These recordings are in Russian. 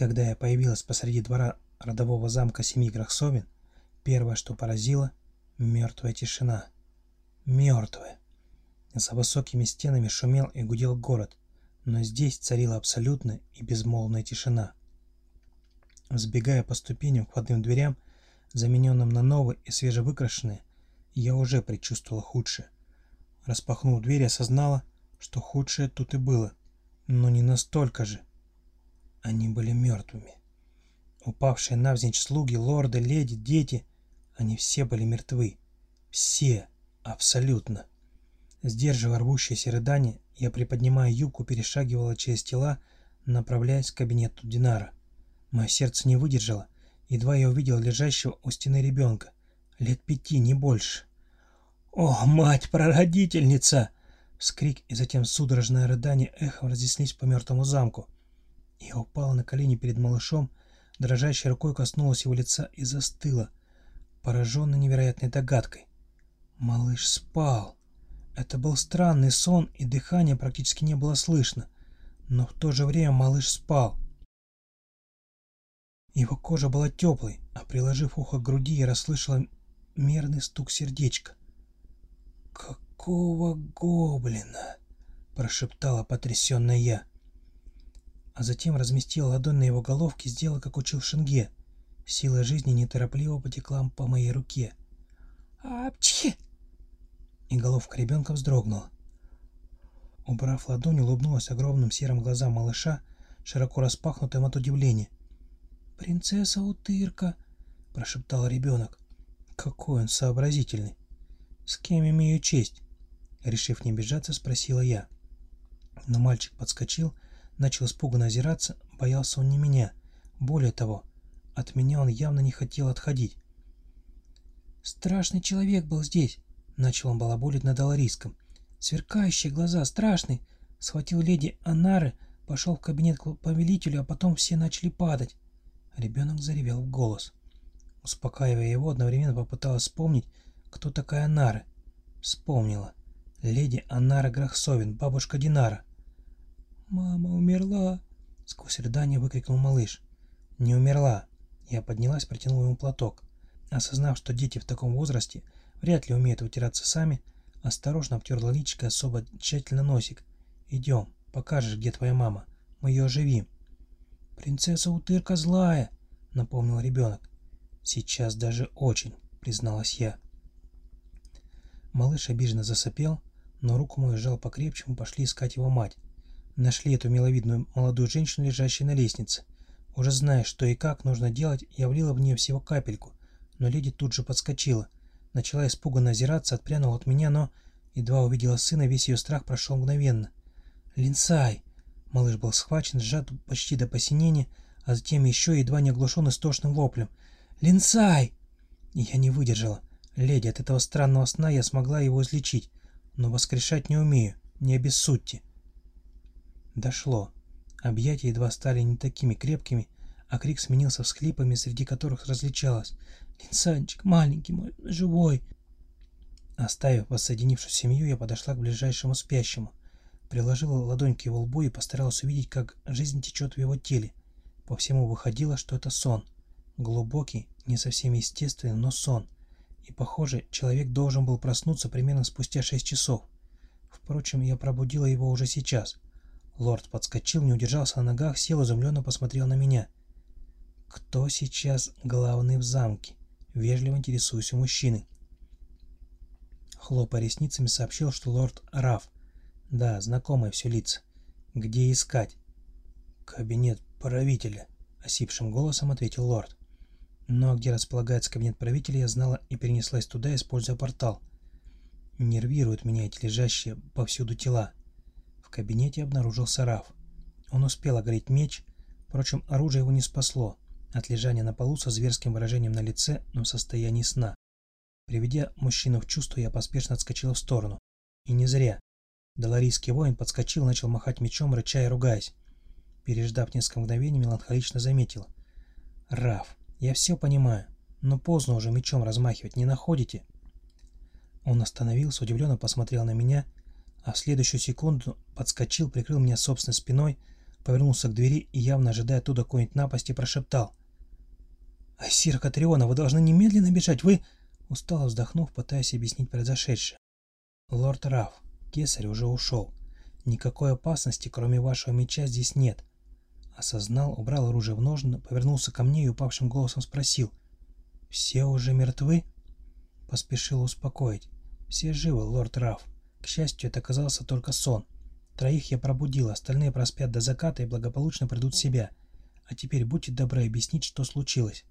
Когда я появилась посреди двора родового замка семьи Грахсовин, первое, что поразило — мертвая тишина. Мертвая. За высокими стенами шумел и гудел город, но здесь царила абсолютная и безмолвная тишина. Взбегая по ступеням к входным дверям, замененным на новые и свежевыкрашенные, я уже предчувствовала худшее. Распахнув дверь, осознала, что худшее тут и было, но не настолько же. Они были мертвыми. Упавшие навзничь слуги, лорды, леди, дети, они все были мертвы. Все, абсолютно. Сдерживая рвущееся рыдание, я, приподнимая юбку, перешагивала через тела, направляясь к кабинету Динара. Мое сердце не выдержало, едва я увидел лежащего у стены ребенка, лет пяти, не больше. «О, мать-прародительница!» Вскрик и затем судорожное рыдание эхом разнеслись по мертвому замку. Я упала на колени перед малышом, дрожащей рукой коснулась его лица и застыла, пораженной невероятной догадкой. Малыш спал. Это был странный сон, и дыхания практически не было слышно. Но в то же время малыш спал. Его кожа была теплой, а приложив ухо к груди, я расслышала мерный стук сердечка. «Какого гоблина?» – прошептала потрясенная я. А затем разместила ладонь на его головке, сделала, как учил Шенге. Сила жизни неторопливо потекла по моей руке. «Апчхи!» И головка ребенка вздрогнула. Убрав ладонь, улыбнулась огромным серым глазам малыша, широко распахнутым от удивления. «Принцесса Утырка!» – прошептал ребенок. «Какой он сообразительный!» «С кем имею честь?» Решив не бежаться, спросила я. Но мальчик подскочил, начал испуганно озираться, боялся он не меня. Более того, от меня он явно не хотел отходить. «Страшный человек был здесь!» — начал он балаболить над Алариском. «Сверкающие глаза, страшный!» Схватил леди Анары, пошел в кабинет к повелителю, а потом все начали падать. Ребенок заревел в голос. Успокаивая его, одновременно попыталась вспомнить, кто такая Анара. Вспомнила. Леди Анара Грахсовин, бабушка Динара. «Мама умерла!» — сквозь рыдание выкрикнул малыш. «Не умерла!» Я поднялась, протянула ему платок. Осознав, что дети в таком возрасте вряд ли умеют вытираться сами, осторожно обтерла личико особо тщательно носик. «Идем, покажешь, где твоя мама. Мы ее оживим». «Принцесса Утырка злая», — напомнил ребенок. «Сейчас даже очень», — призналась я. Малыш обиженно засопел, но руку мою сжал покрепче, мы пошли искать его мать. Нашли эту миловидную молодую женщину, лежащую на лестнице. Уже зная, что и как нужно делать, я влила в нее всего капельку, но леди тут же подскочила. Начала испуганно озираться, отпрянула от меня, но, едва увидела сына, весь ее страх прошел мгновенно. «Линсай!» Малыш был схвачен, сжат почти до посинения, а затем еще едва не оглушен истошным воплем. «Линсай!» Я не выдержала. «Леди, от этого странного сна я смогла его излечить, но воскрешать не умею, не обессудьте». Дошло. Объятия едва стали не такими крепкими, а крик сменился всхлипами, среди которых различалось «Линсанчик, маленький мой, живой!» Оставив воссоединившую семью, я подошла к ближайшему спящему, приложила ладонь к его лбу и постаралась увидеть, как жизнь течет в его теле. По всему выходило, что это сон. Глубокий, не совсем естественный, но сон — и, похоже, человек должен был проснуться примерно спустя шесть часов. Впрочем, я пробудила его уже сейчас. Лорд подскочил, не удержался на ногах, сел изумленно посмотрел на меня. «Кто сейчас главный в замке?» Вежливо интересуюсь у мужчины. Хлопая ресницами, сообщил, что лорд Раф. Да, знакомое все лица. Где искать? Кабинет правителя, осипшим голосом ответил лорд. Но где располагается кабинет правителя, я знала и перенеслась туда, используя портал. Нервируют меня эти лежащие повсюду тела. В кабинете обнаружился Раф. Он успел огреть меч, впрочем, оружие его не спасло. От лежания на полу со зверским выражением на лице, но в состоянии сна. Приведя мужчину в чувство, я поспешно отскочила в сторону. И не зря. Доларийский воин подскочил, начал махать мечом, рыча и ругаясь. Переждав несколько мгновений, меланхолично заметила. «Раф, я все понимаю, но поздно уже мечом размахивать не находите. Он остановился, удивленно посмотрел на меня, а в следующую секунду подскочил, прикрыл меня собственной спиной, повернулся к двери и, явно ожидая оттуда какой-нибудь напасти, прошептал. «Айсира Катриона, вы должны немедленно бежать, вы...» Устало вздохнув, пытаясь объяснить произошедшее. «Лорд Раф, кесарь уже ушел. Никакой опасности, кроме вашего меча, здесь нет». Осознал, убрал оружие в ножны, повернулся ко мне и упавшим голосом спросил. «Все уже мертвы?» Поспешил успокоить. «Все живы, лорд Раф. К счастью, это оказался только сон. Троих я пробудил, остальные проспят до заката и благополучно придут в себя. А теперь будьте добры объяснить, что случилось».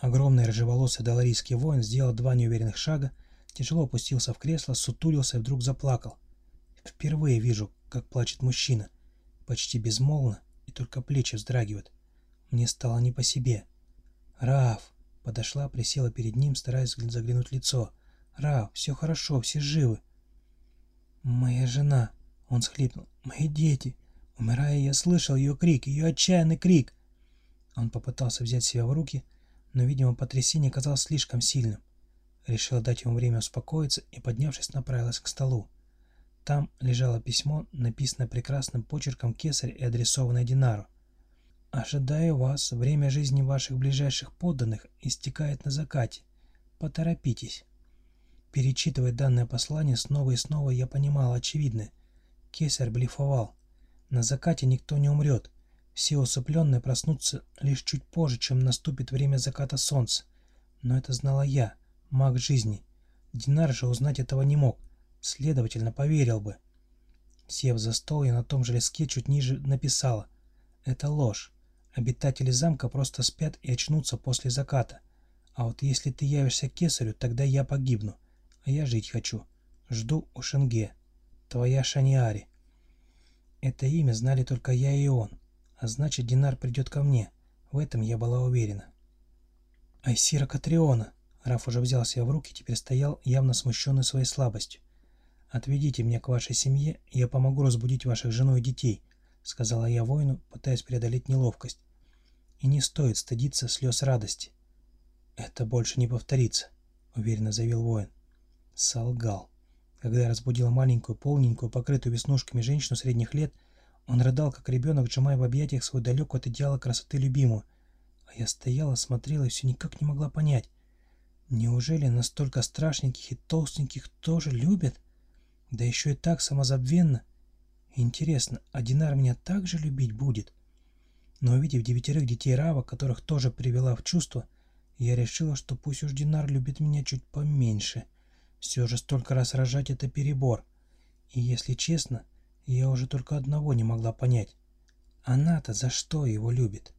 Огромный рыжеволосый доларийский воин сделал два неуверенных шага, тяжело опустился в кресло, сутулился и вдруг заплакал. Впервые вижу, как плачет мужчина. Почти безмолвно, и только плечи вздрагивают. Мне стало не по себе. «Раф!» Подошла, присела перед ним, стараясь заглянуть в лицо. «Раф, все хорошо, все живы!» «Моя жена!» Он схлипнул. «Мои дети!» Умирая, я слышал ее крик, ее отчаянный крик. Он попытался взять себя в руки, но, видимо, потрясение казалось слишком сильным. Решила дать ему время успокоиться и, поднявшись, направилась к столу. Там лежало письмо, написанное прекрасным почерком кесарь и адресованное Динару. «Ожидаю вас, время жизни ваших ближайших подданных истекает на закате. Поторопитесь». Перечитывая данное послание снова и снова, я понимал очевидное. Кесарь блефовал. На закате никто не умрет. Все усыпленные проснутся лишь чуть позже, чем наступит время заката солнца. Но это знала я, маг жизни. Динар же узнать этого не мог, следовательно, поверил бы. Сев за стол, я на том же леске чуть ниже написала. Это ложь. Обитатели замка просто спят и очнутся после заката. А вот если ты явишься кесарю, тогда я погибну. А я жить хочу. Жду у Шенге. Твоя Шаниари. Это имя знали только я и он. А значит, Динар придет ко мне. В этом я была уверена. Айсира Катриона. Раф уже взял себя в руки, теперь стоял, явно смущенный своей слабостью. «Отведите меня к вашей семье, я помогу разбудить ваших жену и детей», — сказала я воину, пытаясь преодолеть неловкость. «И не стоит стыдиться слез радости». «Это больше не повторится», — уверенно заявил воин. Солгал. Когда я разбудила маленькую, полненькую, покрытую веснушками женщину средних лет, он рыдал, как ребенок, сжимая в объятиях свой далек от идеала красоты любимую. А я стояла, смотрела и все никак не могла понять. Неужели настолько страшненьких и толстеньких тоже любят? Да еще и так самозабвенно. Интересно, а Динар меня также любить будет? Но увидев девятерых детей Рава, которых тоже привела в чувство, я решила, что пусть уж Динар любит меня чуть поменьше. Все же столько раз рожать — это перебор. И если честно, я уже только одного не могла понять. Она-то за что его любит?